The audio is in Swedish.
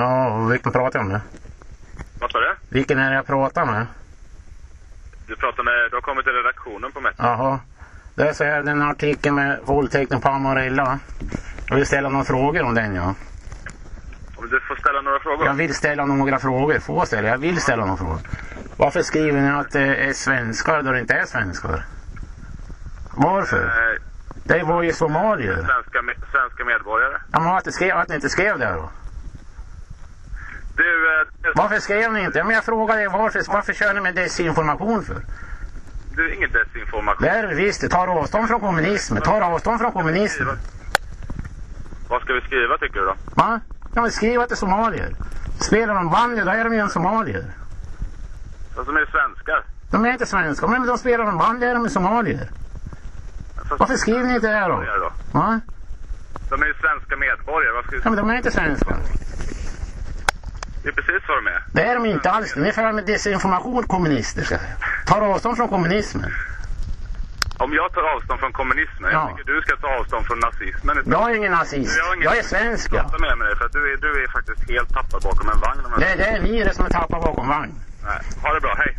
Ja, vilken pratar jag med? Vad sa du? Vilken är det jag pratar med? Du pratar med, du har kommit till redaktionen på Metro. Jaha. Det är så här, den artikeln med våldtäkten på Amarilla. Jag vill ställa några frågor om den ja. Om du får ställa några frågor. Jag vill ställa några frågor. Få ställa. Jag vill ställa några frågor. Varför skriver ni att det är svenskar då det inte är svenskar? Varför? Eh, Det var ju somalier. svenska, svenska medborgare. Ja, men att, skrev, att ni inte skrev det då? Du, eh, Varför skrev ni inte? Ja, Men jag frågar dig varför, varför kör ni med desinformation för? du, ingen desinformation. Det är det visst, det tar avstånd från kommunismen. Tar avstånd från kommunismen. Vad ska vi skriva tycker du då? Va? Ja, men skriv att det är somalier. Spelar de bandy, då är de ju en somalier. Fast de är ju svenskar. De är inte svenskar, men de spelar de bandy är de somalier. Fast Varför skriver ni inte det då? medborgare då? Va? De är ju svenska medborgare. Vi Ja, men de är inte svenskar. Det är precis vad de är. Det är de inte alls. Ni för med desinformation kommunister, ska jag säga. Tar avstånd från kommunismen. Om jag tar avstånd från kommunismen, Ja. jag tycker du ska ta avstånd från nazismen. Jag är ingen nazist. Jag ingen- Jag är svensk, ja. Prata med mig för att du är, du är faktiskt helt tappad bakom en vagn. jag- Det, det är ni det som är tappade bakom vagn. Nej. Ha det bra, hej.